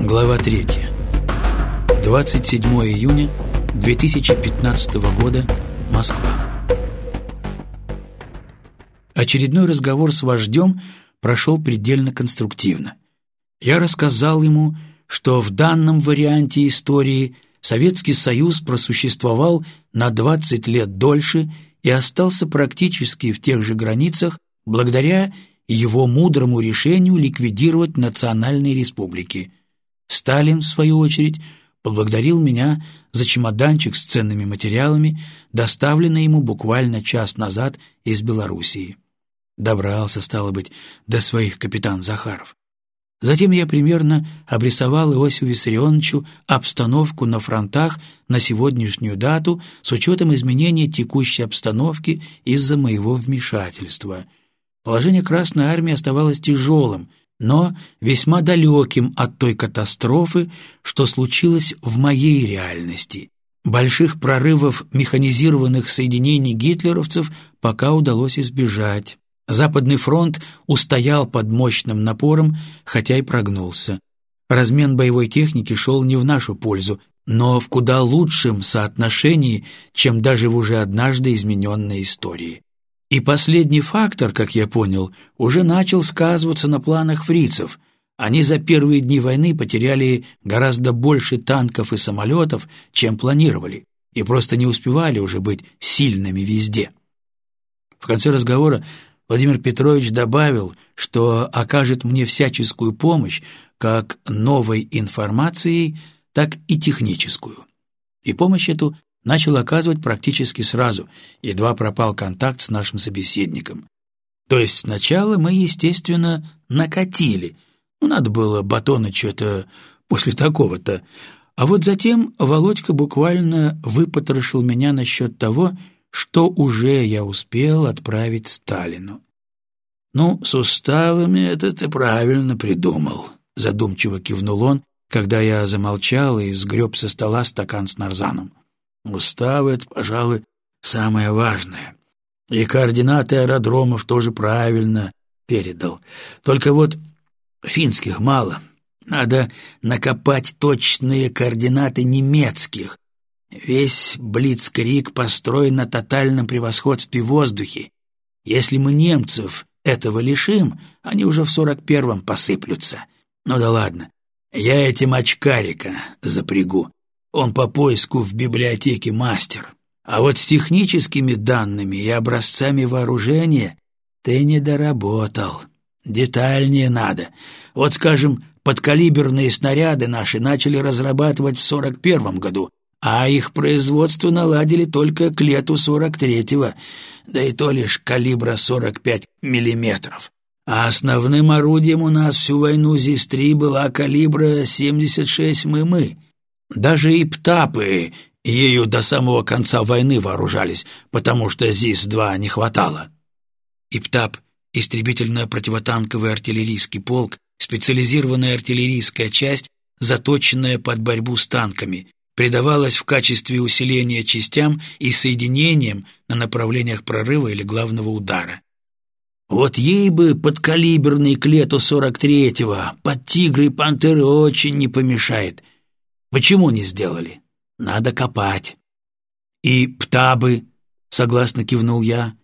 Глава 3. 27 июня 2015 года. Москва. Очередной разговор с вождем прошел предельно конструктивно. Я рассказал ему, что в данном варианте истории Советский Союз просуществовал на 20 лет дольше и остался практически в тех же границах благодаря его мудрому решению ликвидировать национальные республики. Сталин, в свою очередь, поблагодарил меня за чемоданчик с ценными материалами, доставленный ему буквально час назад из Белоруссии. Добрался, стало быть, до своих капитан Захаров. Затем я примерно обрисовал Иосифу Виссарионовичу обстановку на фронтах на сегодняшнюю дату с учетом изменения текущей обстановки из-за моего вмешательства. Положение Красной Армии оставалось тяжелым, но весьма далеким от той катастрофы, что случилось в моей реальности. Больших прорывов механизированных соединений гитлеровцев пока удалось избежать. Западный фронт устоял под мощным напором, хотя и прогнулся. Размен боевой техники шел не в нашу пользу, но в куда лучшем соотношении, чем даже в уже однажды измененной истории. И последний фактор, как я понял, уже начал сказываться на планах фрицев. Они за первые дни войны потеряли гораздо больше танков и самолетов, чем планировали, и просто не успевали уже быть сильными везде. В конце разговора Владимир Петрович добавил, что окажет мне всяческую помощь как новой информацией, так и техническую. И помощь эту начал оказывать практически сразу, едва пропал контакт с нашим собеседником. То есть сначала мы, естественно, накатили. Ну, надо было батона что-то после такого-то. А вот затем Володька буквально выпотрошил меня насчет того, что уже я успел отправить Сталину. «Ну, с уставами это ты правильно придумал», — задумчиво кивнул он, когда я замолчал и сгреб со стола стакан с нарзаном. «Уставы — это, пожалуй, самое важное. И координаты аэродромов тоже правильно передал. Только вот финских мало. Надо накопать точные координаты немецких, Весь Блицкрик построен на тотальном превосходстве в воздухе. Если мы немцев этого лишим, они уже в сорок первом посыплются. Ну да ладно, я этим очкарика запрягу. Он по поиску в библиотеке мастер. А вот с техническими данными и образцами вооружения ты не доработал. Детальнее надо. Вот, скажем, подкалиберные снаряды наши начали разрабатывать в сорок первом году, а их производство наладили только к лету 43-го, да и то лишь калибра 45 миллиметров. А основным орудием у нас всю войну ЗИС-3 была калибра 76 мм. Даже и ПТАПы ею до самого конца войны вооружались, потому что ЗИС-2 не хватало. ИПТАП — истребительно-противотанковый артиллерийский полк, специализированная артиллерийская часть, заточенная под борьбу с танками, придавалась в качестве усиления частям и соединениям на направлениях прорыва или главного удара. Вот ей бы подкалиберный к лету 43-го, под тигры и пантеры очень не помешает. Почему не сделали? Надо копать. И птабы, согласно кивнул я.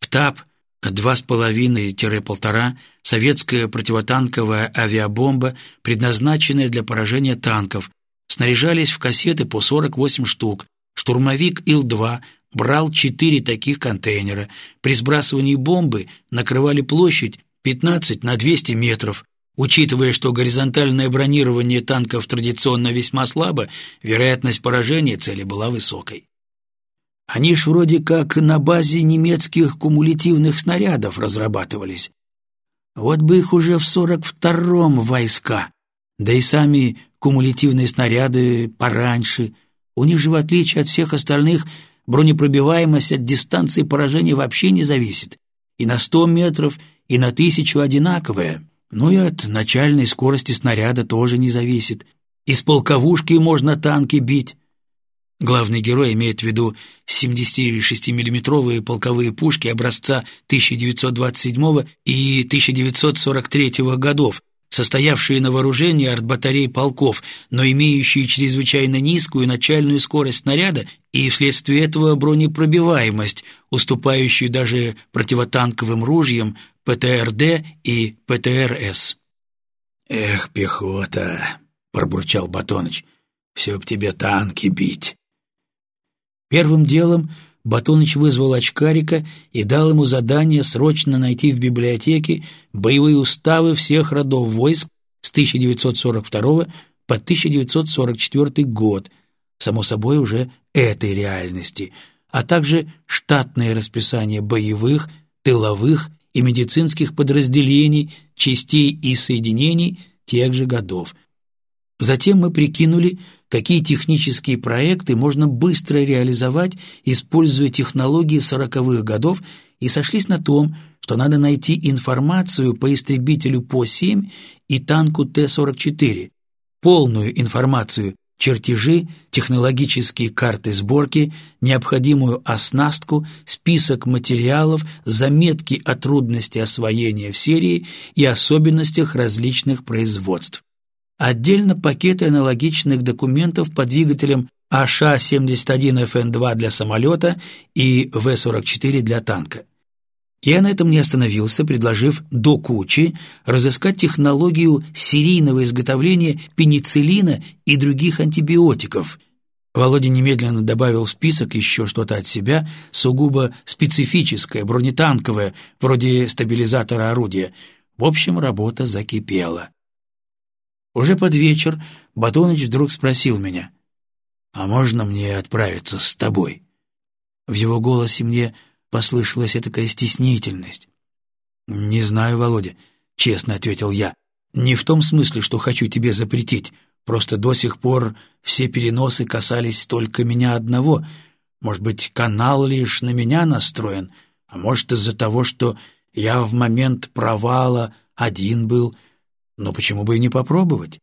Птаб — два с половиной-полтора советская противотанковая авиабомба, предназначенная для поражения танков, снаряжались в кассеты по 48 штук. Штурмовик Ил-2 брал четыре таких контейнера. При сбрасывании бомбы накрывали площадь 15 на 200 метров. Учитывая, что горизонтальное бронирование танков традиционно весьма слабо, вероятность поражения цели была высокой. Они ж вроде как на базе немецких кумулятивных снарядов разрабатывались. Вот бы их уже в 42-м войска, да и сами кумулятивные снаряды пораньше. У них же, в отличие от всех остальных, бронепробиваемость от дистанции поражения вообще не зависит. И на сто метров, и на тысячу одинаковая. Ну и от начальной скорости снаряда тоже не зависит. Из полковушки можно танки бить. Главный герой имеет в виду 76 миллиметровые полковые пушки образца 1927 и 1943 годов, состоявшие на вооружении артбатарей полков, но имеющие чрезвычайно низкую начальную скорость снаряда и вследствие этого бронепробиваемость, уступающую даже противотанковым ружьям ПТРД и ПТРС. «Эх, пехота!» — пробурчал Батоныч. «Все б тебе танки бить!» Первым делом Батоныч вызвал очкарика и дал ему задание срочно найти в библиотеке боевые уставы всех родов войск с 1942 по 1944 год, само собой уже этой реальности, а также штатное расписание боевых, тыловых и медицинских подразделений, частей и соединений тех же годов. Затем мы прикинули, какие технические проекты можно быстро реализовать, используя технологии сороковых годов, и сошлись на том, что надо найти информацию по истребителю ПО-7 и танку Т-44, полную информацию, чертежи, технологические карты сборки, необходимую оснастку, список материалов, заметки о трудности освоения в серии и особенностях различных производств. Отдельно пакеты аналогичных документов по двигателям АШ-71ФН-2 для самолета и В-44 для танка. Я на этом не остановился, предложив до кучи разыскать технологию серийного изготовления пенициллина и других антибиотиков. Володя немедленно добавил в список еще что-то от себя, сугубо специфическое, бронетанковое, вроде стабилизатора орудия. В общем, работа закипела. Уже под вечер Батоныч вдруг спросил меня, «А можно мне отправиться с тобой?» В его голосе мне послышалась такая стеснительность. «Не знаю, Володя», — честно ответил я. «Не в том смысле, что хочу тебе запретить, просто до сих пор все переносы касались только меня одного. Может быть, канал лишь на меня настроен, а может, из-за того, что я в момент провала один был, но почему бы и не попробовать?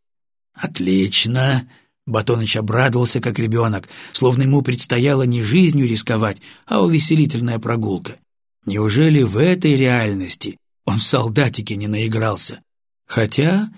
Отлично! Батоныч обрадовался, как ребенок, словно ему предстояло не жизнью рисковать, а увеселительная прогулка. Неужели в этой реальности он в солдатике не наигрался? Хотя,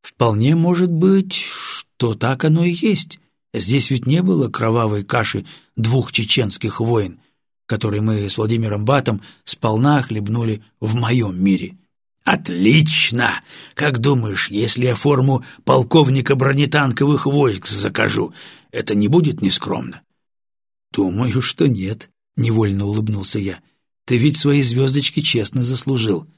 вполне может быть, что так оно и есть. Здесь ведь не было кровавой каши двух чеченских войн, которые мы с Владимиром Батом сполна хлебнули в моем мире. «Отлично! Как думаешь, если я форму полковника бронетанковых войск закажу, это не будет нескромно?» «Думаю, что нет», — невольно улыбнулся я. «Ты ведь свои звездочки честно заслужил».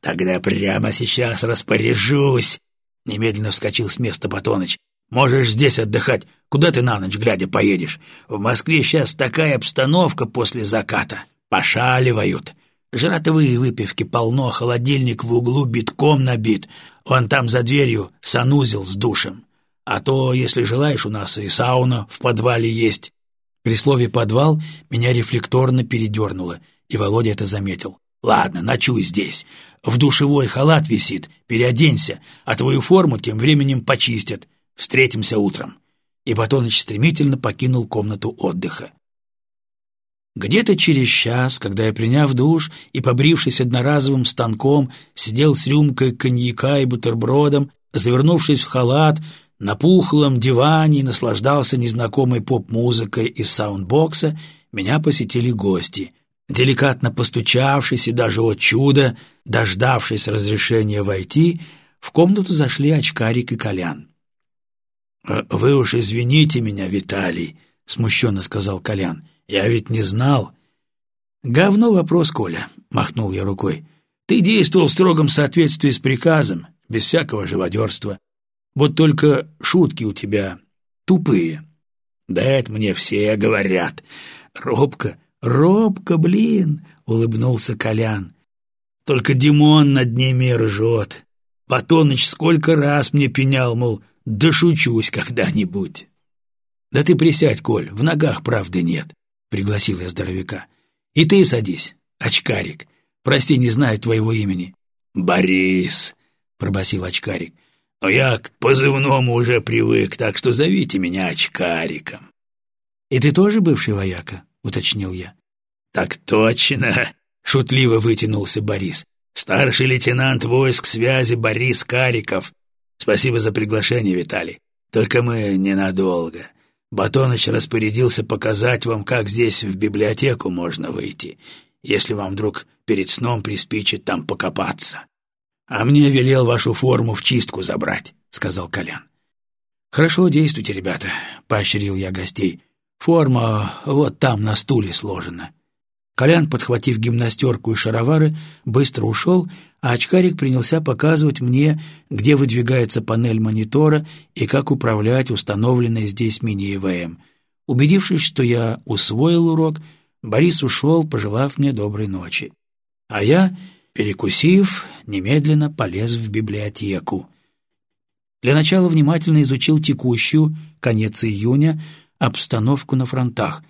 «Тогда прямо сейчас распоряжусь!» Немедленно вскочил с места Батоныч. «Можешь здесь отдыхать. Куда ты на ночь глядя поедешь? В Москве сейчас такая обстановка после заката. Пошаливают. Жратовые выпивки полно, холодильник в углу битком набит. Вон там за дверью санузел с душем. А то, если желаешь, у нас и сауна в подвале есть». При слове «подвал» меня рефлекторно передернуло, и Володя это заметил. «Ладно, ночуй здесь. В душевой халат висит, переоденься, а твою форму тем временем почистят. Встретимся утром». И Батоныч стремительно покинул комнату отдыха. Где-то через час, когда я, приняв душ и побрившись одноразовым станком, сидел с рюмкой коньяка и бутербродом, завернувшись в халат, на пухлом диване и наслаждался незнакомой поп-музыкой из саундбокса, меня посетили гости. Деликатно постучавшись и даже, о чудо, дождавшись разрешения войти, в комнату зашли очкарик и Колян. «Вы уж извините меня, Виталий», — смущенно сказал Колян. Я ведь не знал. Говно вопрос, Коля, махнул я рукой. Ты действовал в строгом соответствии с приказом, без всякого живодерства. Вот только шутки у тебя тупые. Да это мне все говорят. Робко, робко, блин, улыбнулся Колян. Только Димон над ними ржет. Батоныч сколько раз мне пенял, мол, да шучусь когда-нибудь. Да ты присядь, Коль, в ногах правды нет пригласил я здоровяка. «И ты садись, очкарик. Прости, не знаю твоего имени». «Борис», — пробасил очкарик. «Но я к позывному уже привык, так что зовите меня очкариком». «И ты тоже бывший вояка?» — уточнил я. «Так точно», — шутливо вытянулся Борис. Старший лейтенант войск связи Борис Кариков. Спасибо за приглашение, Виталий. Только мы ненадолго. Батоныч распорядился показать вам, как здесь в библиотеку можно выйти, если вам вдруг перед сном приспичит там покопаться. А мне велел вашу форму в чистку забрать, — сказал Колян. «Хорошо, действуйте, ребята», — поощрил я гостей. «Форма вот там на стуле сложена». Колян, подхватив гимнастерку и шаровары, быстро ушел, а очкарик принялся показывать мне, где выдвигается панель монитора и как управлять установленной здесь мини-ЭВМ. Убедившись, что я усвоил урок, Борис ушел, пожелав мне доброй ночи. А я, перекусив, немедленно полез в библиотеку. Для начала внимательно изучил текущую, конец июня, обстановку на фронтах.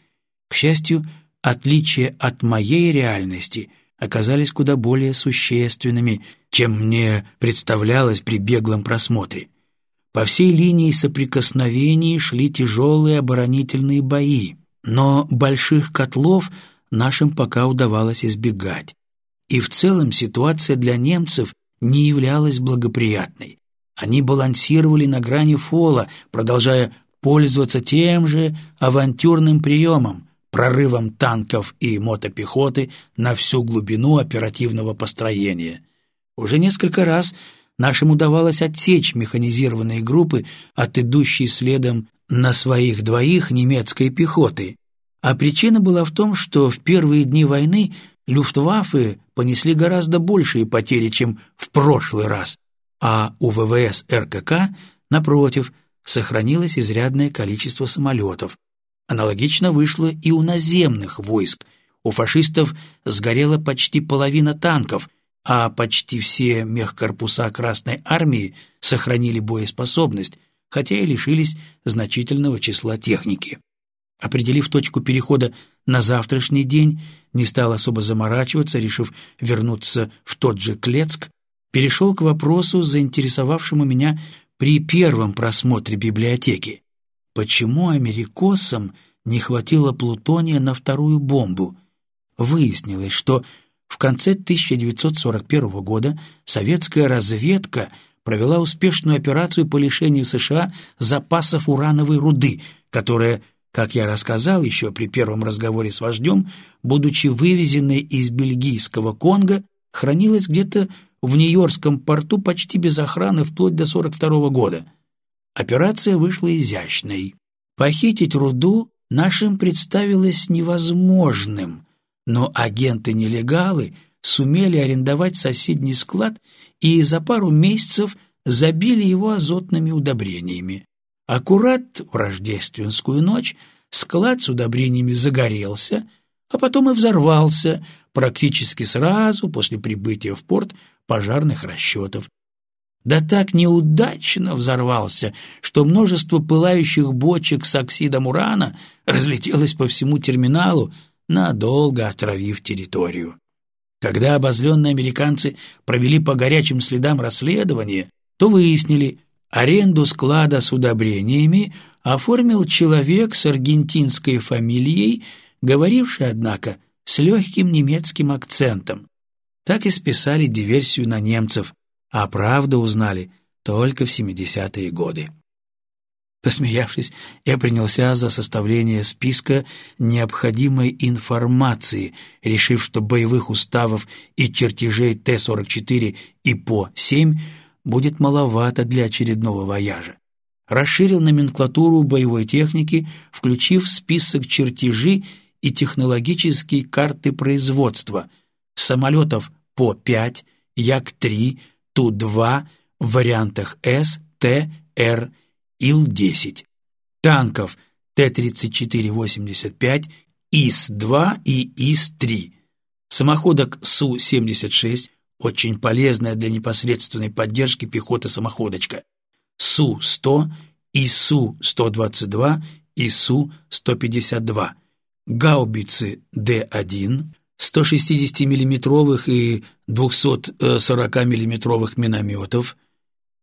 К счастью, отличия от моей реальности оказались куда более существенными, чем мне представлялось при беглом просмотре. По всей линии соприкосновений шли тяжелые оборонительные бои, но больших котлов нашим пока удавалось избегать. И в целом ситуация для немцев не являлась благоприятной. Они балансировали на грани фола, продолжая пользоваться тем же авантюрным приемом – прорывом танков и мотопехоты на всю глубину оперативного построения. Уже несколько раз нашим удавалось отсечь механизированные группы от идущей следом на своих двоих немецкой пехоты, а причина была в том, что в первые дни войны люфтваффе понесли гораздо большие потери, чем в прошлый раз, а у ВВС РКК, напротив, сохранилось изрядное количество самолетов, Аналогично вышло и у наземных войск. У фашистов сгорела почти половина танков, а почти все мехкорпуса Красной Армии сохранили боеспособность, хотя и лишились значительного числа техники. Определив точку перехода на завтрашний день, не стал особо заморачиваться, решив вернуться в тот же Клецк, перешел к вопросу, заинтересовавшему меня при первом просмотре библиотеки почему америкосам не хватило плутония на вторую бомбу. Выяснилось, что в конце 1941 года советская разведка провела успешную операцию по лишению США запасов урановой руды, которая, как я рассказал еще при первом разговоре с вождем, будучи вывезенной из бельгийского Конго, хранилась где-то в Нью-Йоркском порту почти без охраны вплоть до 1942 года. Операция вышла изящной. Похитить руду нашим представилось невозможным, но агенты-нелегалы сумели арендовать соседний склад и за пару месяцев забили его азотными удобрениями. Аккурат в рождественскую ночь склад с удобрениями загорелся, а потом и взорвался практически сразу после прибытия в порт пожарных расчетов, да так неудачно взорвался, что множество пылающих бочек с оксидом урана разлетелось по всему терминалу, надолго отравив территорию. Когда обозленные американцы провели по горячим следам расследование, то выяснили, аренду склада с удобрениями оформил человек с аргентинской фамилией, говоривший, однако, с легким немецким акцентом. Так и списали диверсию на немцев, а правду узнали только в 70-е годы. Посмеявшись, я принялся за составление списка необходимой информации, решив, что боевых уставов и чертежей Т-44 и ПО-7 будет маловато для очередного вояжа. Расширил номенклатуру боевой техники, включив в список чертежи и технологические карты производства самолетов ПО-5, Як-3, Ту-2 в вариантах С, Т, Р, Ил-10, танков Т-34-85, ИС-2 и ИС-3, самоходок Су-76, очень полезная для непосредственной поддержки пехоты-самоходочка, Су-100, ИСУ-122 и Су-152, гаубицы Д-1, 160 миллиметровых и 240 миллиметровых минометов,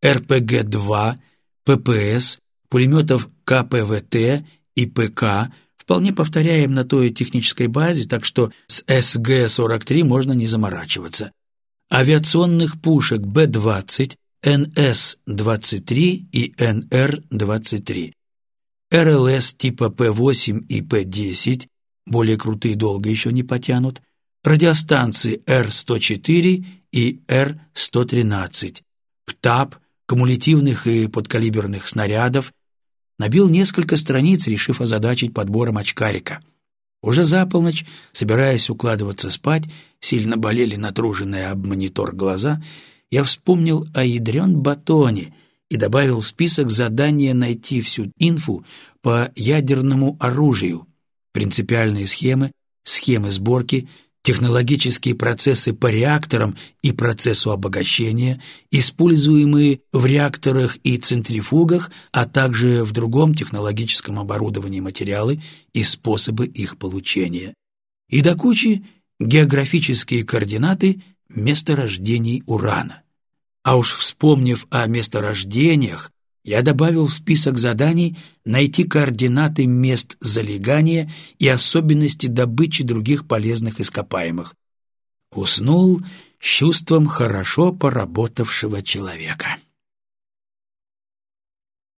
РПГ-2, ППС, пулеметов КПВТ и ПК, вполне повторяем на той технической базе, так что с СГ-43 можно не заморачиваться. авиационных пушек Б-20, НС-23 и НР-23, РЛС типа П-8 и П-10, более крутые долго еще не потянут, радиостанции Р-104 и Р-113, ПТАП, кумулятивных и подкалиберных снарядов, набил несколько страниц, решив озадачить подбором очкарика. Уже за полночь, собираясь укладываться спать, сильно болели натруженные об монитор глаза, я вспомнил о ядрен батоне и добавил в список задание найти всю инфу по ядерному оружию, принципиальные схемы, схемы сборки, технологические процессы по реакторам и процессу обогащения, используемые в реакторах и центрифугах, а также в другом технологическом оборудовании материалы и способы их получения. И до кучи географические координаты месторождений урана. А уж вспомнив о месторождениях, я добавил в список заданий найти координаты мест залегания и особенности добычи других полезных ископаемых. Уснул с чувством хорошо поработавшего человека.